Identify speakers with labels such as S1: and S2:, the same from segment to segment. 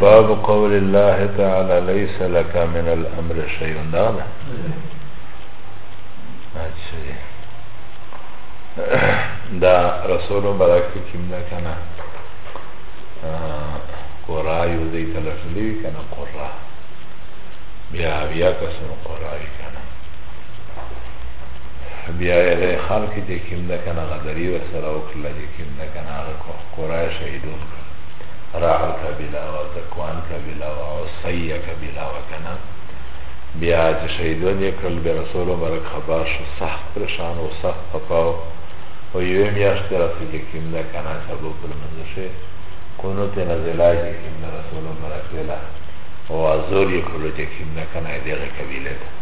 S1: باب قول الله تعالى ليس لك من الامر شيء دا ده اچھا دا رسول برکت کوم دا کنه قرآ یو دی تلفلی وی کنه قرآ بیا بیا قسم قرآ وی کنه بیا یې د خلک چې کوم ده که نه غدري ورسره وکړله چې کوم ده که نه هغه کورا یې شهیدون کړل رعل قبیله وه ذکوان قبیله وه او سیه قبیله وه که نه بیا چې شهیدون یې کړل بیا رسول مبارک خبر شو سخت پریشان و سخت خپه و او یوې میاشتې راسې چې کوم ده که نه سبو په لمانځه شي کونو ته نزله چې کوم ده رسول مبارک ویله او ازور یې کړلو چې کوم ده که نه دغې قبیلې ته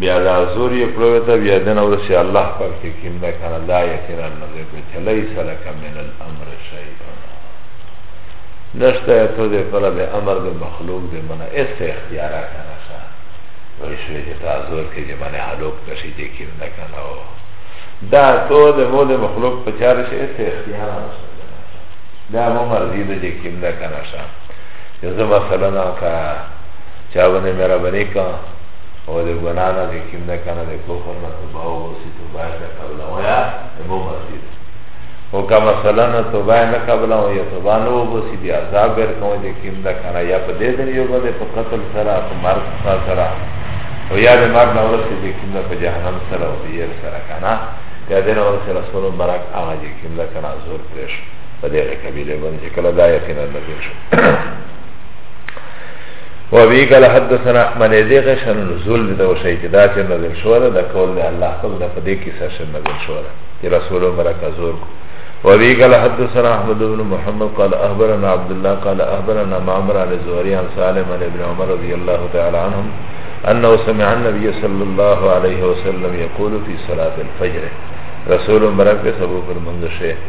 S1: بیا دا زور یې کړو ته بیا دنه ورسې الله پاک ته کیم دا کنه لا یقینا نه دی په چلای سره کمن الامر شیء نشته ته دې پر به امر به مخلوق دې منه اس اختیار کنه شا وای شوی چې تا زور کې دې منه حلوق کشي دې کیم دا کنه او دا ته دې مو دې مخلوق په چار شي اس اختیار دا مو مرضی دې کیم دا کنه شا یزه مثلا کا چا باندې مهرباني کا او د ګناه نه چې کوم ده که نه د کفر نه توبه وباسي توبه یې نه قبلوه یا وباسي او که مثلا نه توبه یې نه قبلوه یا توبه نه وباسي بیا عذاب یې ورکوي چې کوم ده که نه یا په دې دنیا باندې په قتل سره په مرګ سره او یا د مرګ نه ورسې چې کوم ده په جهنم سره او په یې سره که نه بیا دې نه ورسې رسول مبارک هغه چې کوم ده که نه زور پرې شو په دې قبیله باندې چې کله دا یقینا نازل شو و بی قال حدثنا من دیغه شن نزول ده او شی چې دا چې نزل شو ده د قول ده الله خپل ده په دې کې سر شن نزل شو ده چې رسول مبارک زور کو و بی قال حدثنا احمد بن محمد قال اخبرنا عبد الله قال اخبرنا معمر عن زهري عن سالم عن ابن عمر رضي الله تعالى عنهم انه سمع النبي صلى الله عليه وسلم يقول في صلاه الفجر رسول مبارک صلی الله علیه وسلم فرمانده شه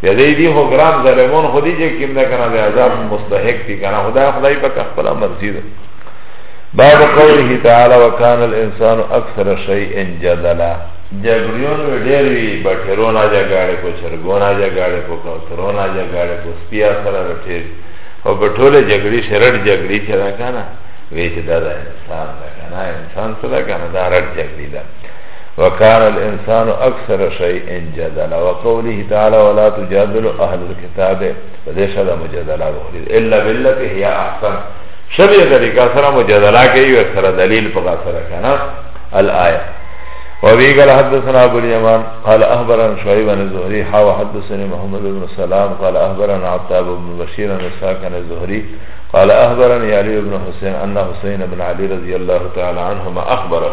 S1: بیا دی دی خو ګران ظالمون خو دی چې کیم ده کنه د عذاب مستحق دی کنه خدای خدای پاک خپل مرضی ده بعد قوله تعالی وکان الانسان اکثر شیء جدلا جګړیون ډېر وی بټرونه جګړه کو چرګونه جګړه کو کوترونه جګړه کو سپیا سره ټیر او په ټوله جګړې شرړ جګړې چې دا کنه وی چې دا انسان ده کنه انسان سره کنه دا رړ جګړې ده وکان الانسان اکثر شیء جدلا وقوله تعالی ولا تجادلوا اهل الكتاب دې شدا مجادله غوړي الا بالله هي احسن شبیه طریقہ سره مجادله کوي او سره دلیل په سره کنه الايه وابي قال حدثنا ابو اليمان قال اخبرنا شعيب بن الزهري حا حدثني محمد بن سلام قال اخبرنا عتاب بن بشير بن اسحاق بن الزهري قال اخبرني علي بن حسين ان حسين بن علي رضي الله تعالى عنهما اخبره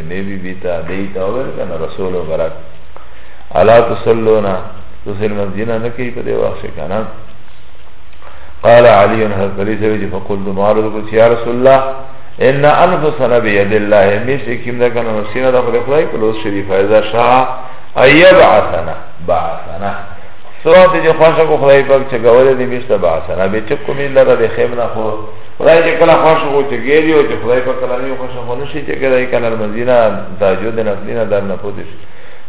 S1: نبی بیتا دیتا ویل کنه رسول مبارک الا تصلونا تسل مسجدنا نکی په دی وخت کنه قال علی حضرت علی سے وجه فقل دمارو کو یا رسول الله ان انفسنا بيد الله مش کیم دا کنه مسینا دا خدای خدای کلوز شریف ایزا شاء ایبعثنا بعثنا سوات جو خوشا کو خدای پاک چه گوله دی میشتا بعثنا بی چکو میل لگا دی خیمنا خو خدای چه کلا خوشا کو چه گیری و چه خدای پاک کلا نیو خوشا منشی چه که دای کنر مزینا داجو ده نفلینا در نفوتش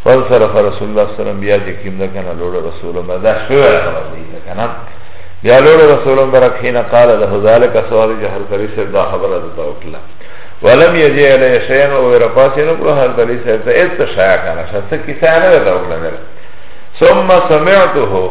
S1: فانصرف رسول الله سلام بیا چه کم ده کنه لوڑ رسول الله ده شوه خبر دیده کنه بیا لوڑ رسول الله برک حین قال ده ذالک سوال جهر کری سر دا خبر ده توکلا ولم یجی علی شین او ورپاسی نکلو هر دلی سر تا ایت شایا کنه شسته کسا نده توکلا نره ثم سمعته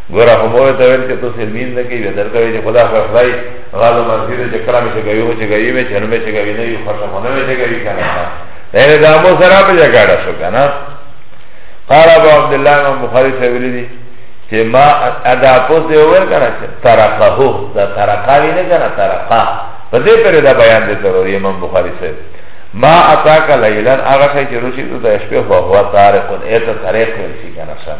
S1: گورا خموه تاویل که تو سلمین نکی بیا در کوی چه خدا خواه خدای غالو مرسی ده چه کلامی چه گوی و چه گوی می چه نمی چه گوی نوی خوشم و نمی چه گوی کنه یعنی دا مو سرا پی جگاڑا شو کنه قال ابو عبدالله امام بخاری سویلی دی چه ما ادا پوس دیو ور کنه چه ترقه هو دا ترقه وی نه کنه ترقه پا دی پر دا بیان دی ترور امام بخاری سویلی ما اتاکا لیلن آغا شای چه روشی تو دا اشپی خو هو تارقون ایتا طریق ورشی کنه شم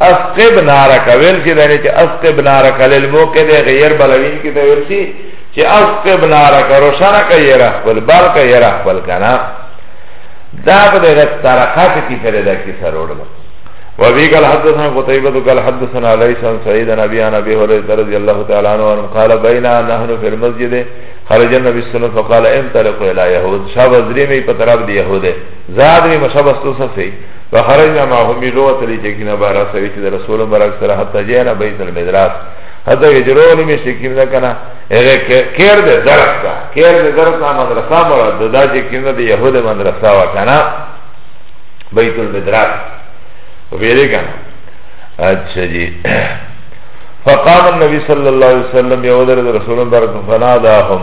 S1: اسقب نارک ویل شي دنه چې اسقب نارک للموقد غیر بلوین کې ته ویل شي چې اسقب نارک روشنه کوي را خپل بل کوي را خپل کنه دا په دغه طرقات کې سره دا کې سره وړل وابي قال حدثنا قتيبة قال حدثنا ليس عن سعيد عن ابي عن ابي هريره رضي الله تعالى عنه قال بينا نحن في المسجد خرج النبي صلى الله عليه وسلم فقال انطلقوا الى يهود شاب ازري مي په طرف دي يهود زاد مي مشابه سوسه فخرجنا معه ملو تلی چکینا بارا سوی چی در رسول مبارک سره حتی جینا بیت المدراس حتی که جرونی می شکیم ده کنا اغه کیر ده درس تا کیر ده درس تا مدرسا مراد ده دا چکیم ده یهود مدرسا و کنا بیت المدراس و بیره کنا اچھا جی فقام النبی صلی اللہ علیہ وسلم یهود رسول مبارک فناداهم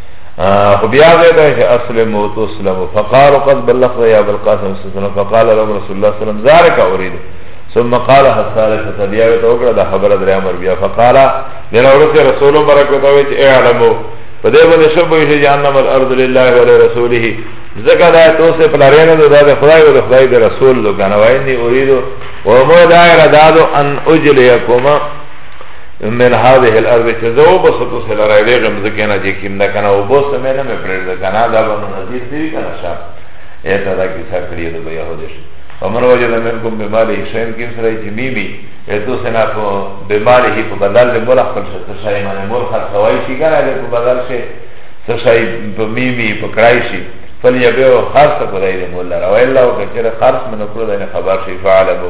S1: خو بیا غیر ده چې اسلم او تسلم فقالوا قد بلغت يا ابو القاسم صلى الله عليه وسلم فقال له رسول الله صلى الله عليه وسلم ذلك اريد ثم قال حسالة تبيا وتوقع ده خبر در امر بیا فقال لنا ورسي رسول برکت وي چې اعلموا فده بني شبه شي جهنم الارض لله ولرسوله ذکر ده تو سے پلارینه ده ده خدای و ده خدای ده رسول لو کنه وینی اریدو ومو دائر دادو ان اجلیکوما من هذه الارض چه زه وبسطو سه لره دی غمزکی نه جه کم ده کنه وبسطو می نه می پریده کنه دا بنو نظیر دیوی کنه شا ایتا دا کسا کریه دو بیا حدش ومن وجد منکم بمالی شیم کم سره چه بی بی ایتو سنا پو بمالی هی پو بدل دی مولا خپل شه تشای من مول خر خواهی شی کنه دی پو بدل شه تشای پو می می پو کرائی شی فلیبیو خرس کدائی دی مولا روی اللہ و کچر خرس منو کرو دین خبر شی فعلا بو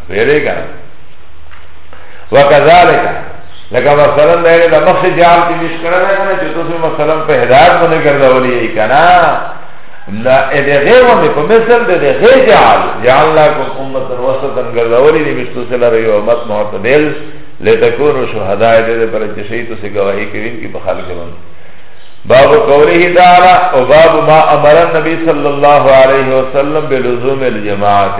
S1: ویره کنه وکذالک لکه مثلا دا یې د مخ جام کې مش کړه نه کنه چې تاسو مثلا په هدایت باندې ګرځولې یې کنه لا دې غیر باندې په مثل دې غیر جعل جعلناکم امه وسطا ګرځولې دې مش تاسو لاره یو امت معتدل لتكونوا شهداء دې پر چې شي تاسو گواہی کوي کې په خلک باندې باب قوله تعالی او باب ما امر النبي صلى الله عليه وسلم بلزوم الجماعه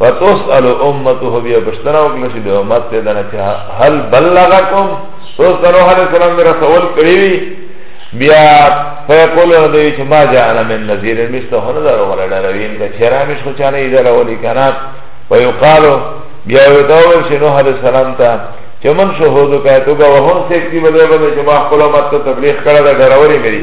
S1: فتسأل امته بیا پشتنا وکړه چې د امت ته دنه چې هل بلغکم تو سره هر سلام میرا سوال کړی بیا فیقول دوی چې ما جاءنا من نذیر مستو هنه دا ولا دروین کا چیرې مش خو چانه یې درولې کنه ويقال بیا ودور چې نوح علیہ السلام ته چې من شهود کایتو غوهون سیکتی بده بده چې ما خپل امت ته تبلیغ کړه دا ډراوري مری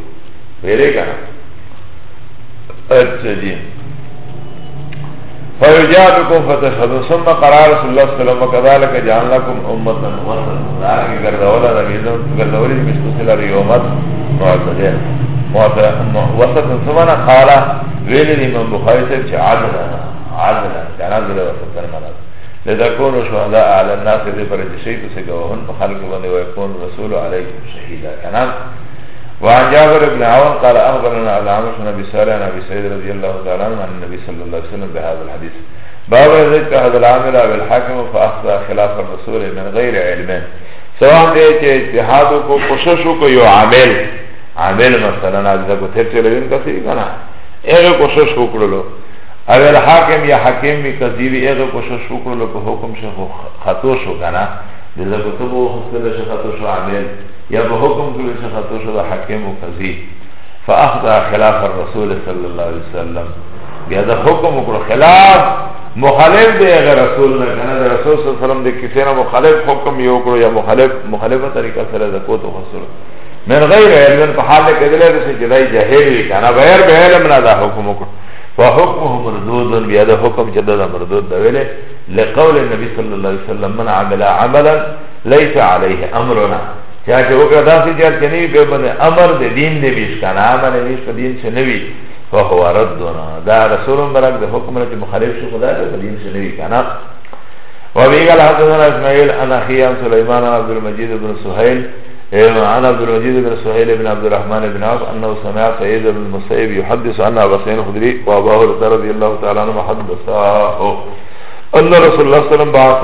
S1: ویره کنه اچھا جی فیجابکم فتشهدو ثم قرار رسول الله صلی الله علیه وسلم كذلك جعلناكم امه وسطا دارنګ ګرځول دا ویلو ګرځول دې مشتو سره یومت معتدل معتدل وسط سمانا قال ویل دې امام بخاری صاحب چې عدل عدل عدل وسط تر مراد لتكون شهداء على الناس دې پر دې شي ته څنګه وهن په خلق باندې ويكون رسول عليكم شهيدا کنه وعن جابر بن عون قال اخبرنا على عمر بن ابي صالح عن ابي سعيد رضي الله تعالى عنه عن النبي صلى الله عليه وسلم بهذا الحديث باب ذلك هذا العامل او الحاكم فاخذ خلاف الرسول من غير علم سواء دې چې اجتهاد کو کوشش کو یو عامل عامل مثلا از کو تر چې لوین کسي کنه هغه کوشش وکړلو او الحاکم یا حکیم می کذیب هغه کوشش وکړلو په حکم شو خطا شو کنه دلته کوتبو خپل شخص شو عامل یا به حکم کړی چې خطو شو د حاکم او قضی فاخذ خلاف الرسول صلی الله علیه وسلم بیا د حکم وکړو خلاف مخالف دی غیر رسول نه کنه د رسول صلی الله علیه وسلم د کسی نه مخالف حکم یو کړو یا مخالف مخالفه طریقه سره د کوتو خسر من غیر علم په حال کې دلته چې جدای جاهل وی کنه غیر به علم نه دا حکم وکړو فحکمه مردود بیا د حکم چې د مردود دی ویله لقول النبي صلى الله عليه وسلم من عمل عملا لیس علیه امرنا چا چې وکړه داسې جار چې نوی په باندې امر د دین دی ویش کنه امر ویش په دین څه نوی فهو ردنا دا رسول مبارک د حکم نه چې مخالف شو خدای په دین څه نوی کنه وابي قال حدثنا اسماعيل عن اخي عن سليمان عن عبد المجيد بن سهيل عن عبد المجيد بن سهيل بن عبد الرحمن بن عوف انه سمع سعيد بن المسيب يحدث عن ابي سعيد الخدري وابا هريره رضي الله تعالى عنه حدثه ان رسول الله صلى الله عليه وسلم بعث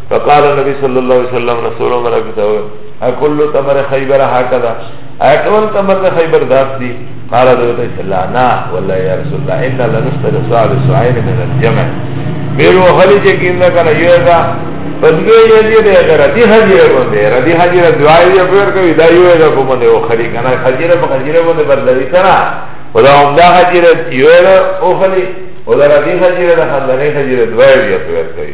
S1: فقال النبي صلى الله عليه وسلم رسول الله كتاب اكل تمر خيبر هكذا اكل تمر خيبر ذات دي قال دوت الله نا والله يا رسول الله ان لا نشتري صاحب سعين من الجمع بيرو هلي جي كيندا كان يوغا بدوی یدی دی ردی حجیره بنده ردی حجیره دعای دی پر کوي دا یو دا کوم دی او خلی کنه حجیره په حجیره بنده بدلوي کنه ودا هم دا حجیره یو او خلی ودا ردی حجیره دا خندنه حجیره دعای دی پر کوي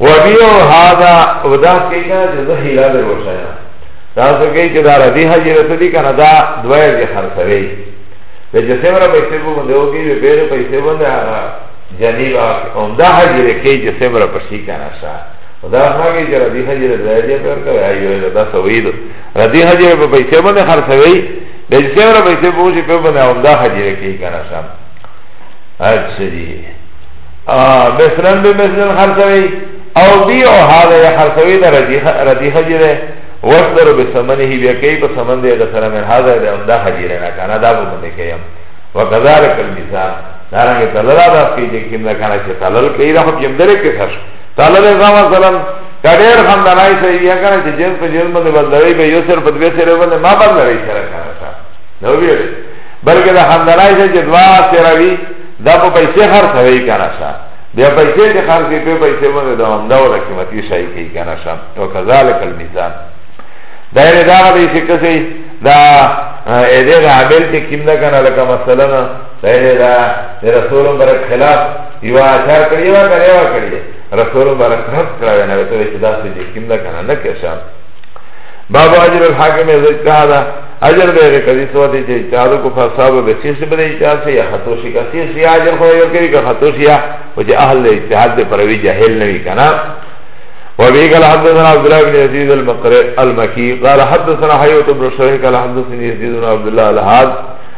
S1: وبیو هادا ودا کینا چې زه هیلا در وشایا دا څه کوي چې دا ردی حاجی رسدی کنه دا دوی دې خرڅوي د جسمره پیسې باندې وګي به ډېر پیسې باندې هغه جنیب هم دا حاجی رکې جسمره پسی کنه شا دا هغه چې ردی حاجی رسدی دې پر کوي ایو دا سوید ردی حاجی په پیسې باندې خرڅوي د جسمره پیسې بوجي په باندې هم دا حاجی رکې کنه شا اچھا جی مثلا به مثلا خرسوی او بیعو حالا یا خرسوی دا ردی خجیره وصدر به سمنه بیا کئی پا سمن ده دسر من حاضر ده امدا خجیره نکانا دا بمنده کیم وکذارک المیزان دارنگه تلل آداز کئی چه کم نکانا چه تلل کئی دا خب جمدره کسر تلل ازا مثلا کډیر خم دا نای سه یا کنه چې جنس په جنس باندې بدلوي به یو سر په دوی سره باندې ما بدلوي سره کنه نو ویل بلکې دا خم دا نای سه چې دوا سره وی دا په پیسې خرڅوي کنه شه بیا پیسې چې خرڅې په پیسې باندې دا هم دا ولا قیمتي شي کوي کنه شه او کذالک المیزان دا یې دا به چې کسي دا اې دې عامل چې کیم نه کنه لکه مثلا دا یې دا رسول برک خلاف یو اثر کړی و کړی و کړی رسول برک رد کړو نه ته چې دا څه چې کیم نه کنه نه کې شه باب اجر الحاکم ذکر دا اجر به به کدی سو دی چې چارو کو فساد به چیز به دی چا سے یا خطو شي کا چیز یا اجر خو یو کوي کا خطو شي یا او چې اهل اجتهاد به پروي جاهل نه وی کنه وابي قال حدثنا عبد الله بن يزيد المقري المكي قال حدثنا حيوة بن شريح قال حدثني يزيد بن عبد الله الهاد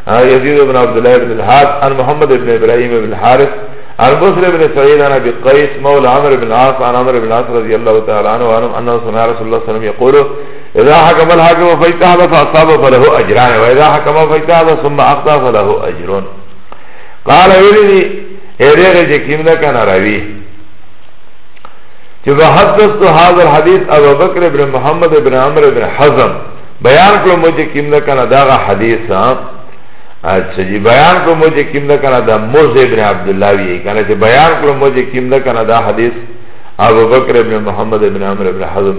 S1: يزيد بن عبد الله بن الهاد عن محمد بن ابراهيم بن الحارث عن بصر بن سعيد عن ابي قيس مولى عمرو بن العاص عن عمرو بن العاص رضي الله تعالى عنه وعنهم انه سمع رسول الله صلى الله عليه وسلم يقول اذا حکم الحاکم فیتحد فاصاب فلہو اجران و اذا حکم فیتحد ثم اخطا فلہو اجرون قال ویلی دی ایریغ جکیم دا کنا روی چه بحدثت هذا الحدیث ابو بکر ابن محمد ابن عمر ابن حزم بیان کلو مجھے کم دا کنا دا غا حدیث اچھا جی بیان کلو مجھے کم دا کنا دا موز ابن عبداللہ وی کنا چه بیان کلو مجھے کم دا کنا دا حدیث ابو بکر ابن محمد ابن عمر ابن حزم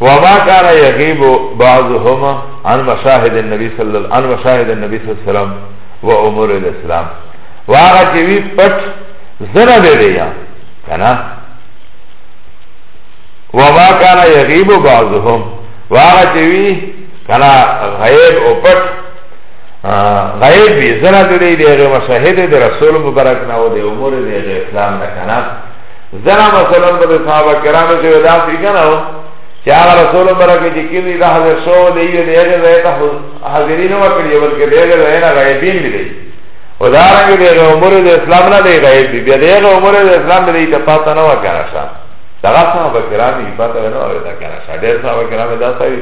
S1: وما كان يغيب بعضهما عن مشاهد النبي صلى الله عن مشاهد النبي صلى الله عليه وسلم وامور الاسلام واغا چه وی پت زنا بے بے یا کنا وما كان يغيب بعضهم واغا چه وی کنا غیب او پت غیب بی زنا دلی دی غیب مشاهد دی رسول مبارک ناو دی امور دی غیب اسلام نکنا زنا مثلا په صحابه کرامو کې ودا سي کنه چې هغه رسول برکه چې کیږي د حضرت شو دی یو دی هغه ځای ته حاضرین وکړي بلکې دی هغه ځای نه غیبین دی او دا رنګ دی هغه عمر د اسلام نه دی غیب دی بیا دی هغه عمر د اسلام نه دی ته پاتې نه وکړا شه دا صحابه کرام یې پاتې نه وکړا کنه شه ډېر صحابه کرام دا سوي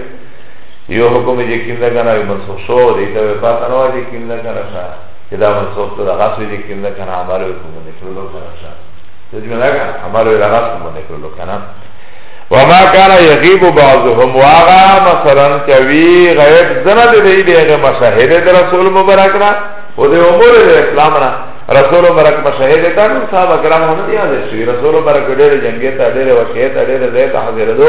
S1: یو حکم چې کیندا کنه منسوخ شو دی ته پاتې نه وکړي کیندا کنه شه چې دا منسوخ ته دا غاښې کیندا کنه عمل وکړي تجمع لگا عمل وی لغاس مبنی کرلو کنا وما كان يغيب بعضهم واغا مثلا كوي غيب زنا دي دي دي مشاهده دي رسول مبارك نا ودي امور دي اسلام نا رسول مبارک مشاهده کانو صحابه کرام هم دی حاضر شوی رسول مبارک ډېر جنگي ته ډېر وکړي ته ډېر زه ته حاضر دو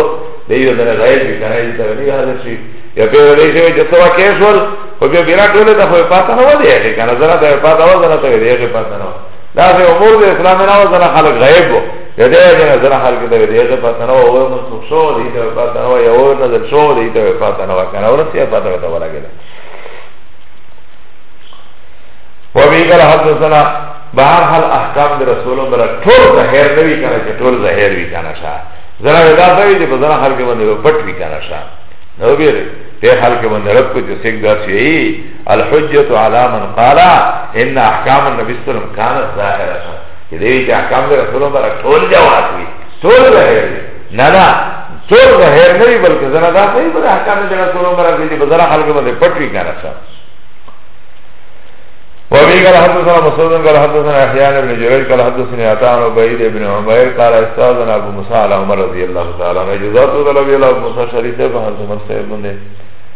S1: دی یو دنه غایب دي کنه دې ته نه حاضر شي یا په دې شوی چې سوا کې شول او بیا بیره ټول ته په پاتہ نه ودی کنه زرا ته پاتہ و زرا ته دې پاتہ نه دا سه امور د اسلام نه و زنه خلق غیب وو یده یده زنه خلق ته دی یده پته نه و من څوک شو دی ته پته نه و یو نه دل شو دی ته پته نه و کنه ورسیا پته ته ولګیدا و بی قال حدثنا بهر حال احکام د رسول الله ټول ظاهر نه وی کنه چې ټول ظاهر وی کنه شاه زنه ودا ته دی په زنه خلق باندې پټ وی کنه شاه نو بیره ته خلق باندې رب کو چې سګ داسي الحجت علی من قال ان احکام النبی صلی الله علیه وسلم كانت ظاهره چې دوی چې احکام د رسول الله برک ټول جواز وي ټول ظاهر دي نه نه ټول ظاهر نه وي بلکې زنه دا صحیح بل احکام د رسول الله برک دي بزره خلک باندې پټوي کنه څه وابي قال حدثنا مسعود قال حدثنا احيان بن جريج قال حدثني عطاء بن عبيد بن عمير قال استاذنا ابو موسى على عمر رضي الله تعالى عنه جزاته رضي الله ابو موسى شريف فحدث مسعود بن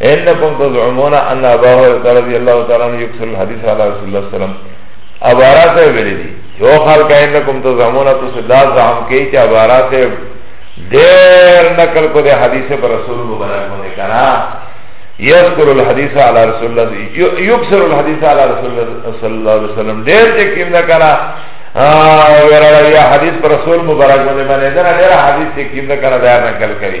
S1: انکم تزعمون ان ابا هريره رضی الله تعالی عنہ یکسر الحدیث علی رسول الله صلی الله علیه وسلم ابارا سے ویلی دی یو خلق انکم تزعمون تو صدا زعم کی چ ابارا سے دیر نقل کو دے حدیث پر رسول اللہ برائے کو کنا یذکر الحدیث علی رسول اللہ یکسر الحدیث علی رسول اللہ صلی اللہ علیہ وسلم دیر چ کیم نہ کنا ویرا یا حدیث پر رسول مبارک نے منے دنا دیر حدیث چ کیم نہ کنا دیر نقل کری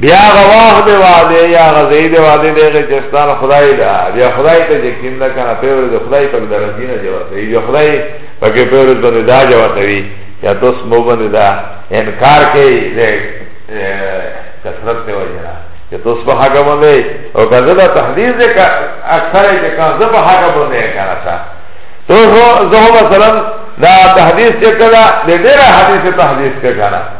S1: بیا غواخ دی واده یا غزی دی واده دی غی جستان خدای دا بیا خدای تا جکیم دا کنا پیور دی خدای پاک درزین جواتوی بیا خدای پاک پیور دی دا جواتوی یا تو سمو بند دا انکار که دی کسرت دی وجنا یا تو سمو حقا بنده او کذا دا تحدیث دی اکثر ہے کہ کان زبا حقا بنده کنا سا تو زہو مثلا دا تحدیث چکلا دی دیرہ حدیث تحدیث کنا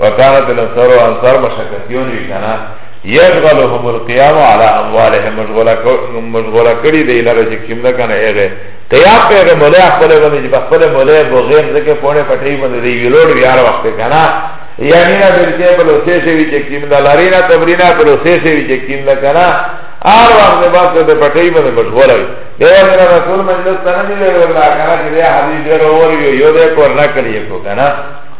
S1: وکانت الانصار و انصار مشکتیون وی کنا یشغلهم القیام علی اموالهم مشغولا کری دی لره چې کیم نه کنه ایغه قیام په ایغه مولا خپل باندې چې خپل مولا بغیر ځکه پونه پټی باندې دی ویلوړ ویار وخت کنا یعنی نه بلکې په لوسه شي وی چې کیم نه لري نه تبرینا په لوسه شي وی چې کیم نه کنا آر وقت بعد ته پټی باندې مشغولا وی دیو میرا رسول مجلس تنه دی له ورلا کنا چې حدیث ورور یو یو دې کور نه کړی کو کنا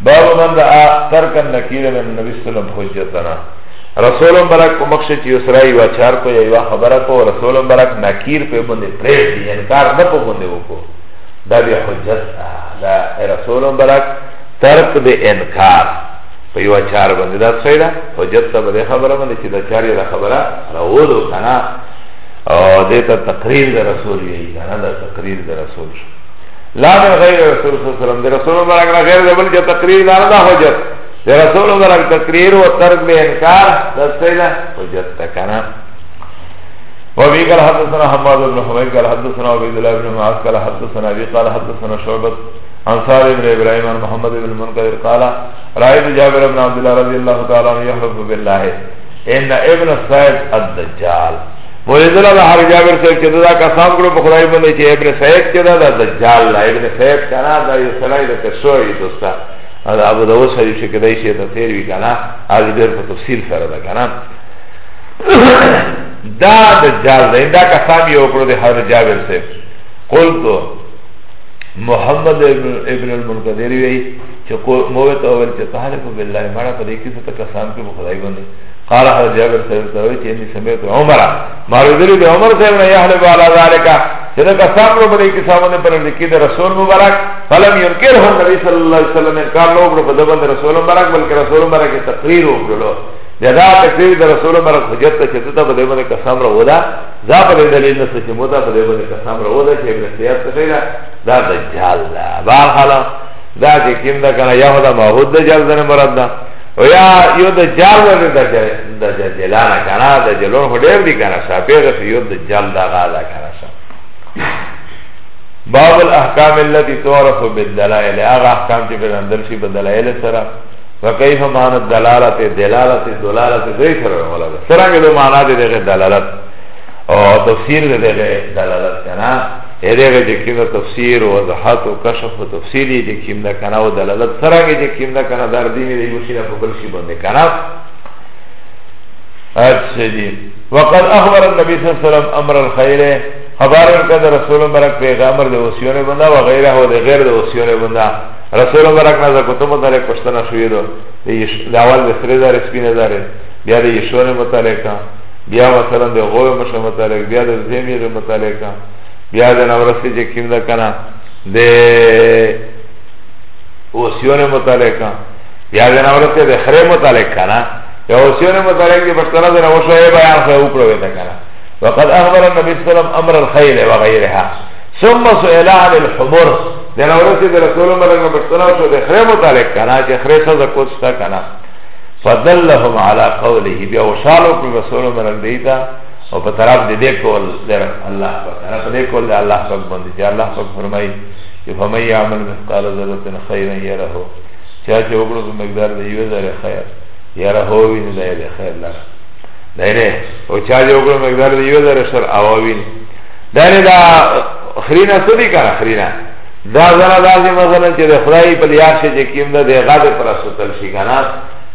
S1: باب من رأى ترك النكير من النبي صلى الله عليه وسلم حجتنا رسول برک کو مخشه چی اسرائی واچار کو یا یوا خبره کو رسول برک نکیر په باندې پریش دی یعنی کار نه په باندې وکړو دا بیا حجت دا رسول برک ترک د انکار په یو چار باندې دا څه ده حجت ته به خبره باندې چې دا چار یې خبره راوړو کنه او دې ته تقریر د رسول یې کنه دا تقریر د رسول شو لا من غیر رسول صلی اللہ علیہ وسلم دی رسول مبارک نا غیر دی بلکہ تقریر دانا دا حجت دی رسول مبارک تقریر و ترک بے انکار دستے دا حجت تکنا وابي قال حدثنا حماد بن حميد قال حدثنا عبيد الله بن معاذ قال حدثنا ابي قال حدثنا شعبة عن صالح بن ابراهيم عن محمد بن المنكدر قال رايت جابر بن عبد الله رضي الله تعالى عنه يحلف بالله ان ابن السائد الدجال مولیدل دا حر جابر صاحب چه دا قسم کرو پا خدای بنده چه ابن سعید چه دا دا دجال لا ابن سعید کنا دا یو سلائی دا تسوئی دوستا دا ابو داود صاحب چه کدای چه دا تیروی کنا آج دیر پا تفصیل سر دا کنا دا دجال دا دا قسم یو کرو دا حر جابر صاحب قلتو محمد ابن المنقدری وی چه موت اول چه تحلف بالله مارا پا دیکی ستا قسم کرو خدای بنده قال حضرت جابر صاحب تاوی چه انی سمیت عمر مارو دلی دی عمر صاحب نا یحلب علا ذالکا چه دکا سامنو بلی کسامن پر لکی دی رسول مبارک فلم ینکر هم نبی صلی اللہ علیہ وسلم انکار لو برو بدبن دی رسول مبارک بلکہ رسول مبارک تقریر ہو برو جدا تقریر دی رسول مبارک حجت تا چه تا بدبن دی کسام رو ودا زا پر دلیل نسو چه موتا بدبن دی کسام رو ودا چه ابن سیاد تقریر دا دجال دا بار حالا دا چه کم دا کنا یهو دا محود دجال دن مرد دا ویا یو د جال ور د د جلانا کنه د جلون هډیر دی کنه سا پیغه یو د جال دا غالا کنه سا باب الاحکام التي تعرف بالدلائل هغه احکام چې په اندر شي په دلایل سره وکيف معنی دلالت دلالت دلالت دوی سره ولا سره له معنی دغه دلالت او تفسیر دغه دلالت کنه هدغه چې کوم د تفسیر او وضاحت او کشف او تفصیل یې چې کوم د کنه او دلالت څرنګه چې کوم د کنه در دین د یو شي په بل شي باندې کنه اچھا جی وقد اخبر النبي صلى الله عليه وسلم امر الخير خبر کده رسول مبارک پیغمبر د وصیونه بندا و غیره او د غیر د وصیونه بندا رسول مبارک نه زکوتو مدار کوشتنه شوې دو د اول د سره دار سپینه دار بیا د یشونه متعلقه بیا مثلا د غوې مشه متعلق بیا د زیمې متعلقه بیا د نورسته چې کیم ده کنه د اوسیونه متعلقه بیا د نورسته د خره متعلق کنه یا اوسیونه متعلق د بشتره د نوشه بیان خو وکړو وته کنه وقد اخبر النبي صلى الله عليه وسلم امر الخيل وغيرها ثم سئل عن الحمر د نورسته د رسول الله صلی الله علیه وسلم شو د خره متعلق کنه چې خره څه زکوت شته کنه فدلهم على قوله بیا وشالو پر رسول الله صلی الله علیه وسلم او په طرف دې دې کول در الله په طرف دې کول دې الله پاک باندې چې الله پاک فرمایي چې فمن يعمل مثقال ذره خيرا يره چا چې وګړو په مقدار دې یو ذره خیر یاره هو ویني دا دې خیر لره دا نه او چا چې وګړو مقدار دې یو ذره شر او ویني دا نه دا خرینا سودی کار خرینا دا زنا دا چې مثلا چې خدای په لیا شي چې کیم دا دې غاده پر سوتل شي کنه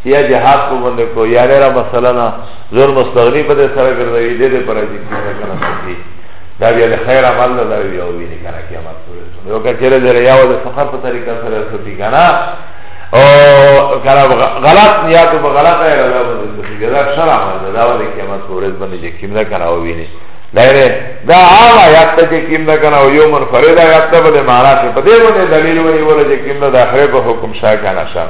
S1: یا جهاد کو باندې کو یا لرا مثلا زور مستغنی په دې سره ګرځوي دې دې پر دې کې کنه کوي دا بیا د خیر عمل نه دا بیا وی نه کنه کې عمل کوي یو کچره دې ریا او د سفر په طریقه سره سپی کنه او کنه غلط نیات او غلط ہے رضا باندې سپی دا شرع عمل دا ولې کې عمل کوي باندې چې کیم نه کنه وی نه دایره دا عام آیات ته چې کیم نه کنه او یو منفرد آیات ته بده معنا څه په دې باندې دلیل ونی ورته چې کیم نه د اخره په حکم شاه کنه شاه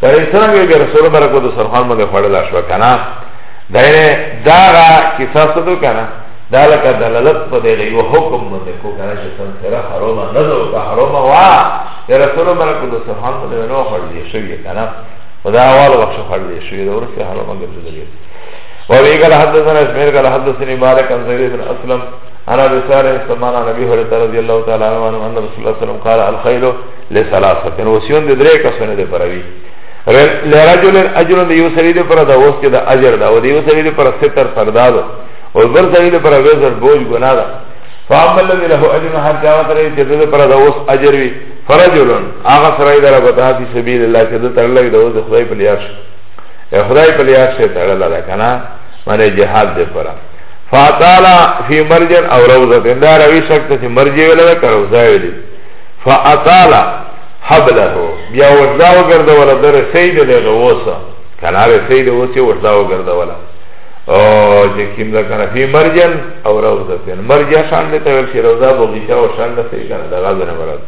S1: سره څنګه به رسول الله کو د سرخان باندې خړل شو کنه دایره داغه کیسه څه تو کنه دا لکه دلالت په دې یو حکم باندې کو کنه چې څنګه سره حرام نه ده او حرام وا یا رسول الله کو د سرخان باندې نو خړل شوی کنه خدا اول وخت خړل شوی دا ورسه حرام ګرځیدل وابي قال حدثنا اسماعيل قال حدثني مالك عن زيد بن اسلم انا بسار سمعنا نبي هريره رضي الله تعالى عنه ان رسول الله صلى الله عليه وسلم قال الخيل لثلاثه وسیون د درې کسونه د پروي لرجل اجر د یو سړي د پر د اوس کې د اجر دا او د یو سړي د پر ستر سرداد او بل سړي د پر وزر بوج ګنا ده فاما الذي له اجر هر چا سره چې د پر د اوس اجر وي فرجل هغه سره د رب ته په سبیل الله چې د تړلې د اوس خدای په لیاش خدای په لیاش ته تړل ده کنه معنی جهاد دې پر فاتالا فی مرجن او روزه دا روي شک ته مرجه ولا کروزه ویلي فاطالا حبله بیا وجدا وګرځوله د رسۍ د دغه اوسه که نه رسۍ د اوسې وجدا وګرځوله او چې کوم ده که نه فی مرجن او روضه تین مرجع شان دی ته ویل شي روضه بغیچه او شان ده څه که نه د غاز نه مراد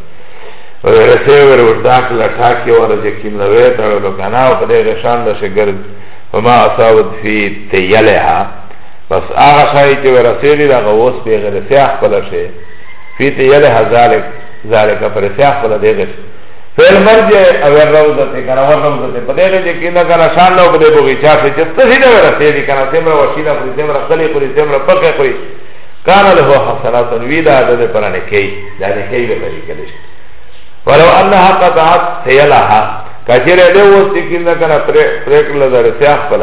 S1: رسۍ ور وجدا کړله ټاکې وله چې کوم نه ویې تړلو که نه او په دغه شان ده چې ګرد فما اصابت فی تیلها بس هغه شای چې ورسېدي دغه اوس پېغله سیاح خپله شي فی تیلها ذالک ذالک پر سیاخ بلا دیغش فی المرجع او الروضه کنا ور روضه په دې کې کینا کنا شان نو په دې بغیچا کې چې څه دې ورسې دي کنا سیمره وشیلا په سیمره خلی په سیمره پکې کوي کان له حسنات ویدا د پرانه کې دا نه کې به لري کله ولو انها قطعت سیلها کچره دې وستې کینا کنا پرې پرې کله درسه خپل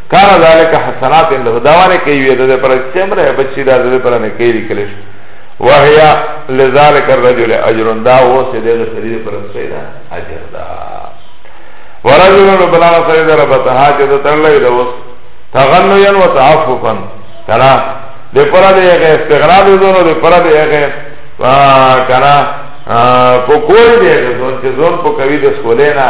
S1: کارا ذالک حسنات له داوانه کوي د دې پر چمره بچی دا د دې پر نه کوي لیکل شي وهيا لذالک الرجل اجر دا و سه د دې سړي پر څه دا اجر دا ورجل ربنا سيد رب تهاجه د تړلې د وس تغنيا وتعففا کنا د پر دې هغه استغراب زونو د پر دې هغه کنا په کوی دې زون چې زون په کوي د سولې نه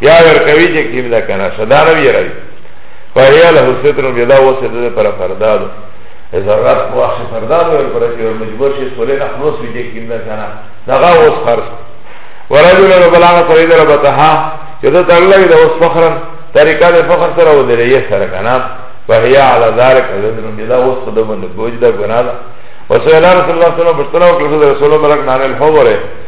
S1: یا ورکوی چه کیم ده کنه صدا نوی روی فهیا له ستر بیدا و ستر ده پر فردادو ازا غرق واخش فردادو ور پر چه ور مجبور شی سولی نخلوص وی چه کیم ده کنه دغا وز خرس ورجل رب العالم فرید ربتها چه ده تغلقی ده وز فخرن طریقه ده فخر سر و ده ریه سر کنه فهیا علا ذارک ازا بیدا و ستر ده بوج ده گناه ده وسئل رسول الله صلی الله علیه وسلم بشتنا وکړه رسول الله برک نامه الحوره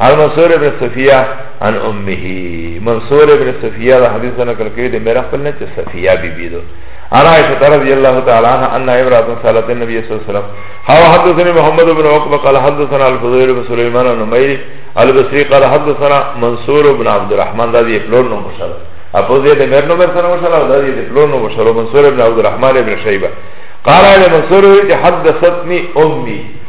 S1: عن منصور ابن صفیه عن امه منصور ابن صفیه دا حدیث دا نکل کری دی میرا خپل نه چه صفیه بی بی دو عن عائشة رضي الله تعالى عنها أن امرأة سألت النبي صلى الله عليه وسلم هو حدثني محمد بن عقبة قال حدثنا الفضيل بن سليمان النميري البصري قال حدثنا منصور بن عبد الرحمن ذا دي فلور نو مشهد اپو دې د مر نو مر سره مشهد او ذا دي فلور نو مشهد منصور بن عبد الرحمن بن شيبة قال على منصور حدثتني امي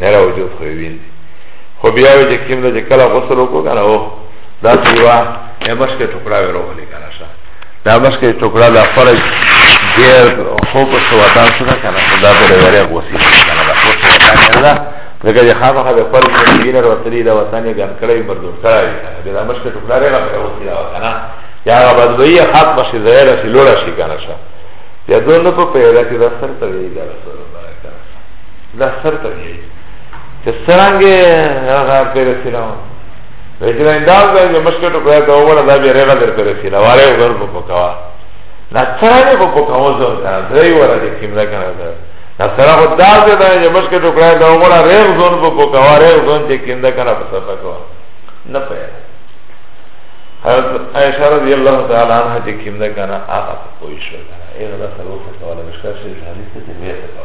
S1: نه را وجود خو وینځي خو بیا وی چې کیم ده چې کله غسل وکړو کنه او دا سیوا یا مشکې ټوکړه وی روغلی کنه شا دا مشکې ټوکړه دا فرج ډیر خو په سواتان سره کنه دا په لري غوسی کنه دا خو سواتان نه لکه چې خامه خو پر دینه ورتلی دا وطن یې ګن کړی مردور کړی کنه دا مشکې ټوکړه لري غوښتي غوسی دا کنه یا غبد وی خاط مشه زهره سی لوړه شي کنه شا یا دونه په پیدا کې دا سر ته وی دا سره دا شرط دی چې څنګه هغه پر رسیدو وجره انداز دی مشکل ټکو دا وړه دا به رغه در پر رسیدو واره ور په پکوا نا څنګه په پکوا زو دا درې وره دې کیمرا کنه دا نا سره خو دا دی دا چې مشکل ټکو دا وړه رغ زون په پکوا رغ زون چې کیندا کنه په سفر کو نه پیا حضرت عائشہ رضی اللہ تعالی عنہ چې کیمدا کنه هغه په کوئی شو دا هغه سره وسه کوله مشکل شي حدیث ته ویته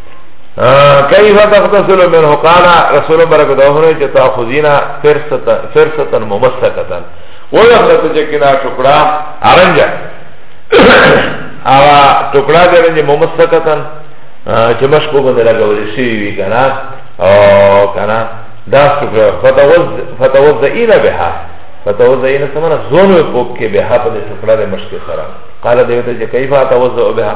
S1: کیف تغتسل منه قال رسول برکت اوره چې تاخذینا فرصتا فرصتا ممسکتا و یغلط چې کنا ټکړه ارنجا اوا ټکړه دې رنج ممسکتا چې مشکو باندې لګولې شي وی کنه او کنه دا څه فتوز فتوز اینا بها فتوز اینا سمره زونه پوک کې بها په ټکړه دې مشکو سره قال دیو ته چې کیف تاوزو بها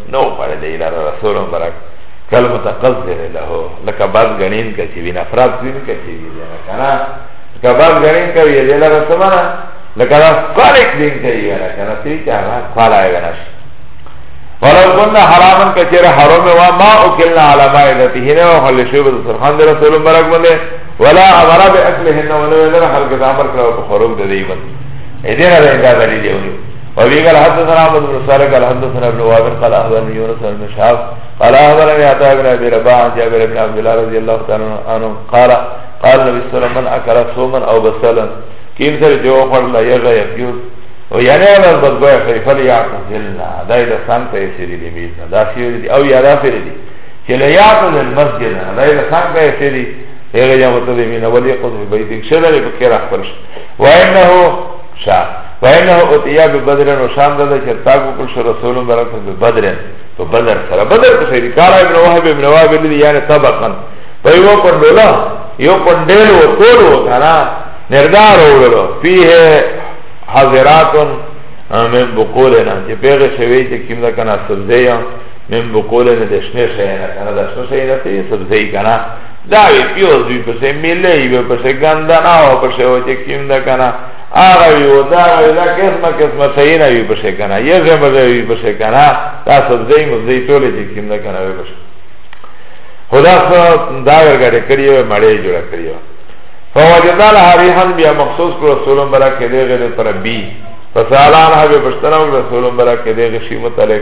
S1: نو پاره دی لار رسول مبارک کل متقذر له لکه بعض غنین کچی وی نفرت وی کچی وی نه کنه لکه بعض غنین کوي دی لار سمانه لکه دا خالق دین کوي نه کنه تی چا خالا غنش ولو كنا حراما كثيرا حرام وما اكلنا على مائدته نه وخل شی بس سرخان دی رسول مبارک باندې ولا امر باكلهن ولا ولا خلق امر کړو په خروج دی باندې اې دې نه دا دلیل دی وفي قال حدثنا عبد بن صالح قال حدثنا ابن وابر قال اخبرني يونس بن شهاب قال اخبرني عطاء بن ابي رباح عن جابر بن عبد الله رضي الله تعالى عنه قال قال النبي صلى الله عليه وسلم من اكل صوما او بسلا كين سر جو خر لا يغا يفيض ويعني على البدبع فليعتزلنا دا اذا سان تيسيري دي ميزنا دا سيري دي او يا دا سيري دي چه ليعتز المسجد دا اذا سان تيسيري هغه یو ته دی مینه ولی قضې بیت شلری په کې راخپل شي وانه شا وینه او تیا به بدر نو شان ده چې تاګ وکړ شو رسول برک به بدر په بدر سره بدر په سری کال ابن وهب ابن وهب لري یعنی طبقا په یو کندولا یو کندل و کول و کنه نردار وړو فيه حاضرات من بقولنا چې پیغه شوی چې کیم ده کنه سبزیه من بقولنا د شنه شی نه کنه د شنه شی نه سبزی کنه داوی پیوز وی پسی ملی وی پسی گندنا و پسی و چه کم دا کنا آغا وی و داغا وی دا قسم قسم سینا وی پسی کنا یزه بزه وی پسی کنا دا سبزی مزدی طولی چه کم دا کنا وی پسی خدا سو داور گڑی کریو وی مڑی جوڑا کریو فوجدا لها ریحان بیا مخصوص کو رسول برا که دیغه پر بی فسالان ها بی پشتنو رسول برا که دیغه شی متعلق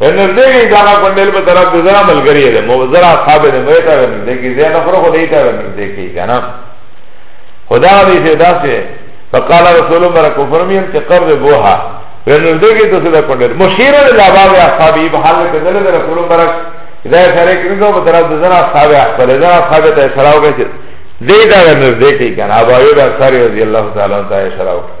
S1: نزده گئی دانا کنڈیل پا طرف دی زرا ملگری دی مبزرا اصحاب دی مویتا ور نزده کی زیاد اخرو خود ایتا ور نزده کی کنا خدا غدی سے دا سے فقال رسول اللہ برکو فرمیم چه قرد بوها ور نزده کی تو سیده کنڈیل مشیر دی لاباب اصحابی بحال کدل دی رسول اللہ برک دا سره کنگو پا طرف دی زرا اصحاب اخبر زرا اصحاب تا اشراو گئی چه دیتا ور نزده کی کنا ابایو دا ساری رضی اللہ تعالی تا اشراو گئی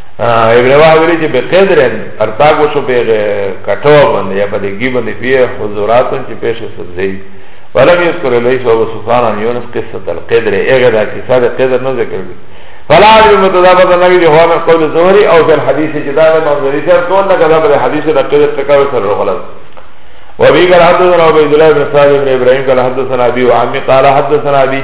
S1: ابن واه ویلی چه بقدرن ارتاقو شو پی کتوا بنده یا پا دگی بنده پی حضوراتن چه پیش سبزی ولم یذکر لیس و سفان عن یونس قصة القدر اغه دا قصه دا قدر نه ذکر دی فلا علی متضابط نبی دی هو من قول زهری او فی الحدیث جدا دا منظری سر دون لکه دا پر حدیث دا قدر تکاوی سر رغلت وابی قال حدثنا عبید الله بن صالح بن ابراهیم قال حدثنا ابی وعمی قال حدثنا ابی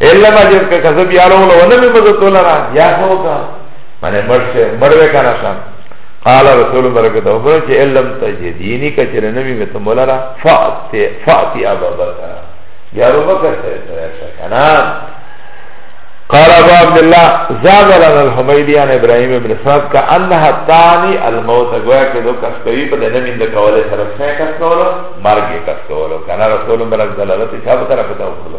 S1: الا ما جس کا کذب یا لو لو نبی مدد لرا یا خو کا معنی مرشه مروه کنا شان قال رسول برکت او برچ علم تجدینی کا چر نبی می تو مولا فاتی فاتی ابو بکر یا ابو بکر سے کنا قال ابو عبد الله زاد لنا الحميدي عن ابراهيم بن سعد كانها تاني الموت گویا کہ دو کس کوي په دنه من کوله سره څه کس کوله مرګ کس کوله کنه رسول الله صلی الله علیه وسلم طرف ته وکړو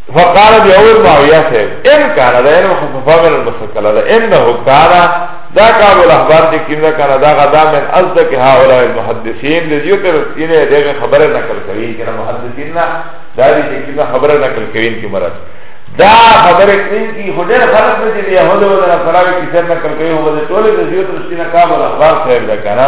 S1: فقال بیا ویل معاویه صاحب ان کانا دا ان مخففا من المسکل دا انه کانا دا کعب الاحبار دی کم دا کانا دا غدا من ازدک هاولا المحدثین دی دیو تر سینه دیغ خبر نکل کری کنا محدثین نا دا دی چه کم خبر نکل کرین کی مرد دا خبر کرین کی خودر خلق میں جی یهود و دنا سراوی کسر نکل کری ہو بده تولی دی دیو تر سینه کعب الاحبار صاحب دا کانا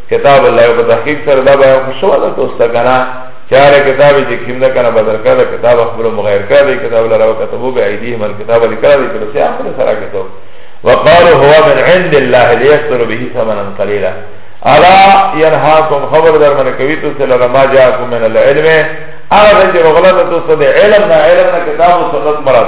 S1: کتاب الله په تحقیق سره دا بیان خو شو ده توسته کنه چاره کتاب چې کیم ده کنه بدر کړه کتاب خپل مغیر کړه دی کتاب لره وکتبو به ایدیه من کتاب لیکره دی په سیاق سره سره کتاب وقال هو من عند الله ليستر به ثمنا قليلا الا ينهاكم خبر در من کوي تو سره لما جاءكم من العلم هغه چې غلطه تو سره علم نه علم نه کتاب او سنت مراد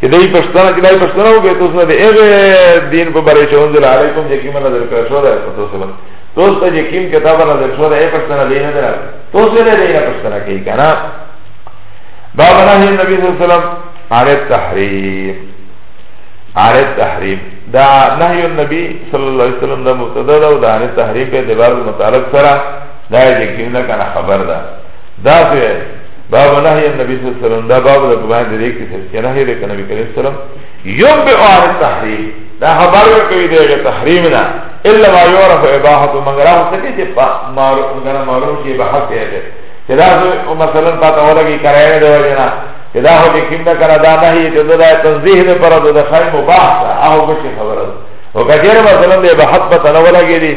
S1: چې دای پښتنه چې دای پښتنه او به تاسو نه دی هغه دین په باره چې انزل علیکم چې کیمه نظر کړ شو ده تاسو له تاسو ته چې کیم کتاب نظر شو ده پښتنه دی نه ده تاسو نه دی نه پښتنه کوي کنه باب نه نبی صلی الله علیه وسلم علی تحریم علی تحریم دا نهی النبی صلی الله علیه وسلم دا مبتدا ده او دا علی تحریم په اعتبار متعلق سره دا چې کیم نه کنه خبر ده دا څه وی باب نهی النبی صلی الله علیه وسلم دا باب د بیان د دې کې چې نهی د نبی کریم صلی الله علیه وسلم یوم به اور تحریم دا خبر ورکوي دغه تحریم نه الا ما یعرف اباحه مگر هغه څه چې په معروف غره معروف شي به حق دی چې دا مثلا پاته ولګي کرایه دی وجنا چې دا هو کوم دا کرا دا نه یې ته دا تنزیه نه پر د خیر مباح او څه خبره او کجره مثلا به حق پته ولګي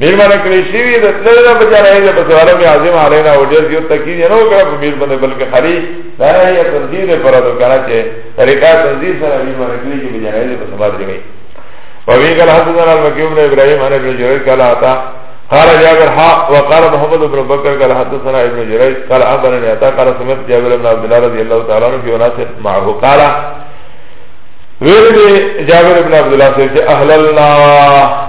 S1: میرمن کلی شوی د تلل نه بچا نه ده بس عالم عظیم علینا او ډیر یو تکید نه وکړه په میر باندې بلکې خلی دا یې تنظیم پر د کنه چې طریقہ تنظیم سره میرمن کلی کې بچا نه ده بس باندې دی وی قال حدثنا المكي بن ابراهيم عن ابن جرير قال عطا قال جابر حا وقال محمد بن بكر قال حدثنا ابن جرير قال اخبرني عطا قال سمعت جابر بن عبد الله رضي الله تعالى عنه في ناس معه قال ویل جابر بن عبد الله سے اهل الله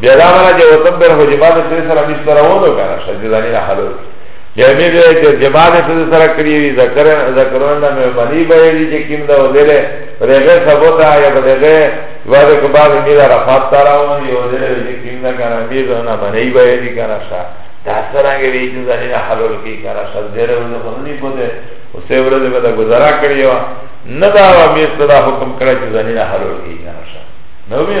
S1: بیا دا مانا چې وطن پر خو جماعت سره سره مش سره ونه کنه شجی دانی نه حلو بیا می به چې جماعت سره سره کړی وی ذکر ذکرون نه مې باندې به دې چې کیم دا ودره رغه سبوتا یا بدغه واد کو بعد می دا رفات تارا و یو دې چې کیم دا کنه می دا نه باندې به دې کنه شا دا سره کې دې چې دانی نه حلو کې کنه شا دې ره نه باندې بده او سه ورته به گزارا کړی و نه دا و می سره حکم کړی چې دانی نه حلو کې کنه شا نو به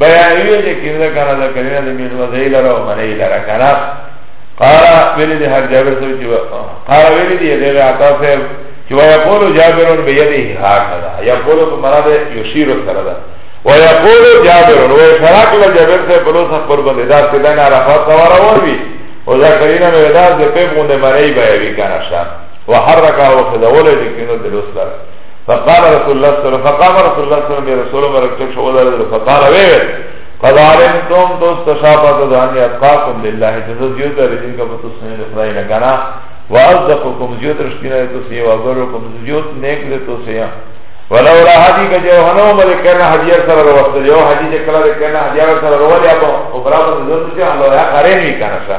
S1: بیا ایو چې کینده کنه دا کلمه د مین وځي لره او منی لره کنه قال ویلی دی حق جابر صاحب چې قال ویلی دی دغه عطا صاحب چې وای قول جابر بيده هكذا يقول مراد يشير سره ده ويقول جابر ويشراك لجابر صاحب بلوس اخبر بنده دا سیدان عرفات سوارا وروی او دا کلینا نویداز ده پیب غنده منی بایوی کنه شا وحرکه وخدوله جکنو دلوس لره فقال رسول الله صلی الله فقام رسول الله صلی الله رسول مرکب شو ولر فقال وی قد علمتم دوست شابت دان یتقاکم لله جزا زیو در دین کا بتو سنے خدای لگانا واصدقکم زیو ترشتینا تو سی وابرکم زیو نیک دے تو سی ولو را حدی کا جو ہنو مل کرنا حدی سر رو وصل یو حدی جکلا کرنا حدی سر رو ولی ابو عمرہ بن زرد سے ہم لو یا قرین ہی کرنا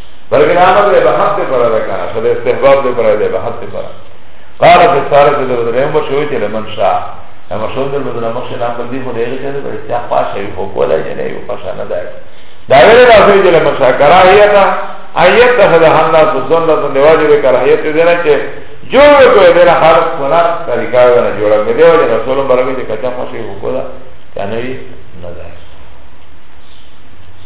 S1: بلکه دا امر ده بحث ده پرا ده کانا شده استحباب ده پرا ده بحث ده پرا قال في سارة ده بدل امر شوی چه لمن شا اما شون ده بدل امر شا نام بردی خود ایغی چه ده پر استحق پاش شوی فوکولا جه نه یو پاشا نده دا ویلی دا سوی چه لمن شا کراهیتا ایت تخده حملا سسون ده تن دواجه ده کراهیت ده نه چه جوړ کوی ده نه خارق کنار طریقه ده نه جوړا که ده وجه رسولم برمی ده کچا خوشی فوکولا کنوی نده